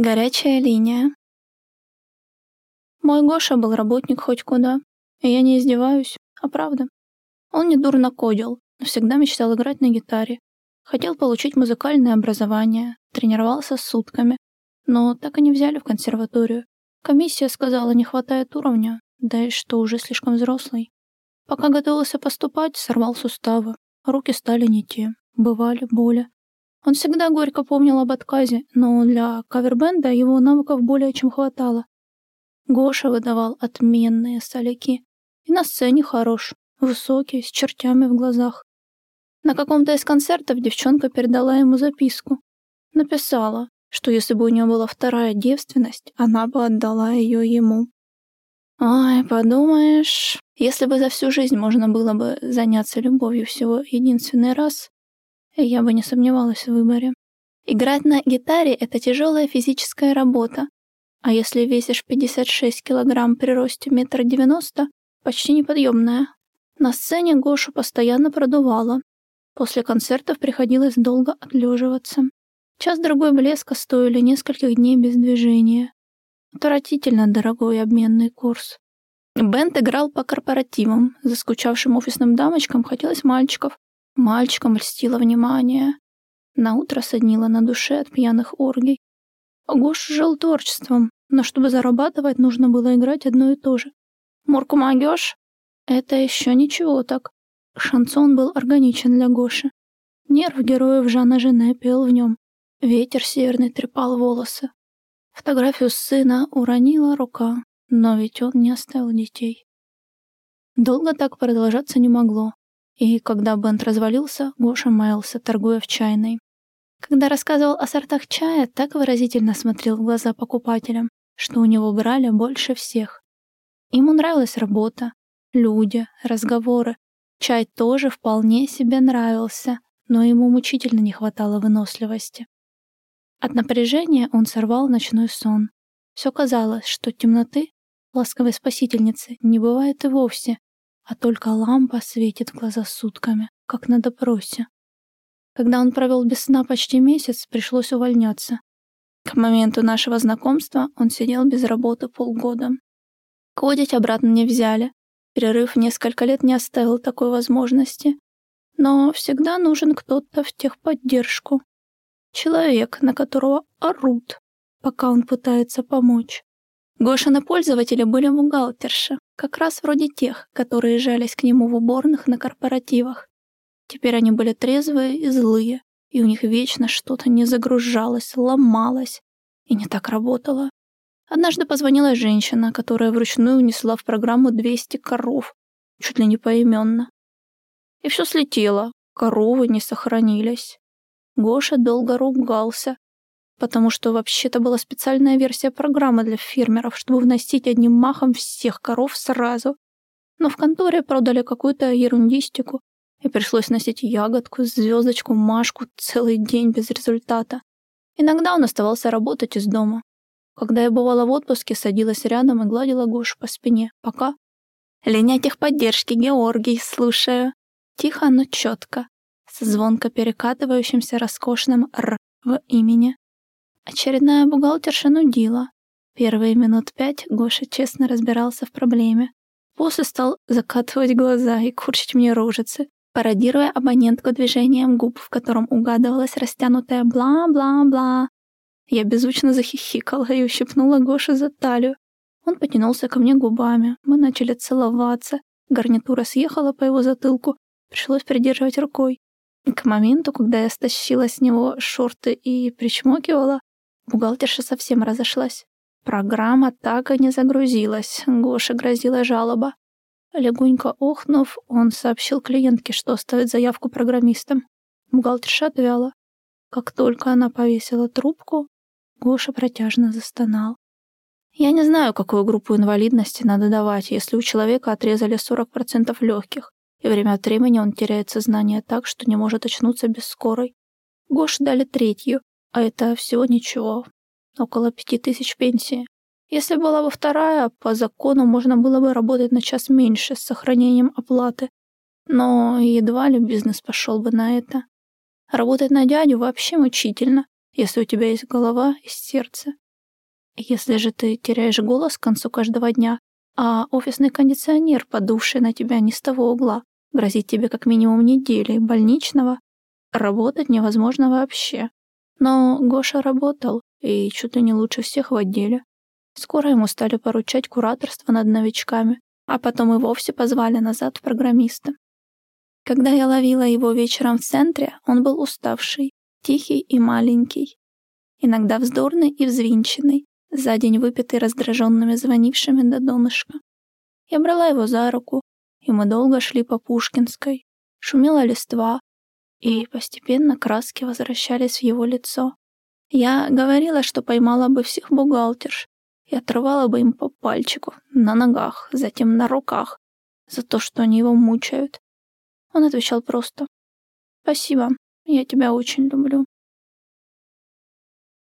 Горячая линия. Мой Гоша был работник хоть куда. И я не издеваюсь, а правда. Он не дурно кодил, но всегда мечтал играть на гитаре. Хотел получить музыкальное образование, тренировался сутками, но так и не взяли в консерваторию. Комиссия сказала, не хватает уровня, да и что уже слишком взрослый. Пока готовился поступать, сорвал суставы. Руки стали не те, бывали боли. Он всегда горько помнил об отказе, но для кавербенда его навыков более чем хватало. Гоша выдавал отменные соляки. И на сцене хорош, высокий, с чертями в глазах. На каком-то из концертов девчонка передала ему записку. Написала, что если бы у нее была вторая девственность, она бы отдала ее ему. Ой, подумаешь, если бы за всю жизнь можно было бы заняться любовью всего единственный раз, я бы не сомневалась в выборе. Играть на гитаре — это тяжелая физическая работа, а если весишь 56 килограмм при росте метра девяносто, почти неподъемная. На сцене Гошу постоянно продувало. После концертов приходилось долго отлеживаться. Час-другой блеска стоили нескольких дней без движения. Отвратительно дорогой обменный курс. Бент играл по корпоративам. Заскучавшим офисным дамочкам хотелось мальчиков. Мальчикам льстило внимание. На утро соднило на душе от пьяных оргий. Гош жил творчеством, но чтобы зарабатывать, нужно было играть одно и то же. «Мурку могёшь?» Это еще ничего так. Шансон был органичен для Гоши. Нерв героев Жана Жене пел в нем. Ветер северный трепал волосы. Фотографию сына уронила рука, но ведь он не оставил детей. Долго так продолжаться не могло. И когда бенд развалился, Гоша маялся, торгуя в чайной. Когда рассказывал о сортах чая, так выразительно смотрел в глаза покупателям, что у него брали больше всех. Ему нравилась работа, люди, разговоры. Чай тоже вполне себе нравился, но ему мучительно не хватало выносливости. От напряжения он сорвал ночной сон. Все казалось, что темноты, ласковой спасительницы, не бывает и вовсе, а только лампа светит в глаза сутками, как на допросе. Когда он провел без сна почти месяц, пришлось увольняться. К моменту нашего знакомства он сидел без работы полгода. Кодить обратно не взяли. Перерыв несколько лет не оставил такой возможности. Но всегда нужен кто-то в техподдержку. Человек, на которого орут, пока он пытается помочь. Гошины пользователи были бухгалтерши, как раз вроде тех, которые жались к нему в уборных на корпоративах. Теперь они были трезвые и злые, и у них вечно что-то не загружалось, ломалось и не так работало. Однажды позвонила женщина, которая вручную внесла в программу 200 коров, чуть ли не поименно. И все слетело, коровы не сохранились. Гоша долго ругался, потому что вообще-то была специальная версия программы для фермеров, чтобы вносить одним махом всех коров сразу. Но в конторе продали какую-то ерундистику, и пришлось носить ягодку, звездочку, Машку целый день без результата. Иногда он оставался работать из дома. Когда я бывала в отпуске, садилась рядом и гладила Гошу по спине, пока... «Линя техподдержки, Георгий, слушаю». Тихо, но четко с звонко перекатывающимся роскошным «р» в имени. Очередная бухгалтерша нудила. Первые минут пять Гоша честно разбирался в проблеме. После стал закатывать глаза и курчить мне рожицы, пародируя абонентку движением губ, в котором угадывалась растянутая «бла-бла-бла». Я беззвучно захихикала и ущипнула Гошу за талию. Он потянулся ко мне губами. Мы начали целоваться. Гарнитура съехала по его затылку. Пришлось придерживать рукой. К моменту, когда я стащила с него шорты и причмокивала, бухгалтерша совсем разошлась. Программа так и не загрузилась, Гоша грозила жалоба. Легонько охнув, он сообщил клиентке, что оставит заявку программистам. Бухгалтерша отвяла. Как только она повесила трубку, Гоша протяжно застонал. Я не знаю, какую группу инвалидности надо давать, если у человека отрезали 40% легких и время от времени он теряет сознание так, что не может очнуться без скорой. Гош дали третью, а это всего ничего, около пяти тысяч пенсии. Если была бы вторая, по закону можно было бы работать на час меньше с сохранением оплаты. Но едва ли бизнес пошел бы на это. Работать на дядю вообще мучительно, если у тебя есть голова и сердце. Если же ты теряешь голос к концу каждого дня, а офисный кондиционер, подувший на тебя не с того угла, грозит тебе как минимум недели больничного, работать невозможно вообще. Но Гоша работал, и чуть ли не лучше всех в отделе. Скоро ему стали поручать кураторство над новичками, а потом и вовсе позвали назад в программисты. Когда я ловила его вечером в центре, он был уставший, тихий и маленький, иногда вздорный и взвинченный, за день выпитый раздраженными звонившими до донышка. Я брала его за руку, и мы долго шли по Пушкинской. Шумела листва, и постепенно краски возвращались в его лицо. Я говорила, что поймала бы всех бухгалтерш и отрывала бы им по пальчику, на ногах, затем на руках, за то, что они его мучают. Он отвечал просто «Спасибо, я тебя очень люблю».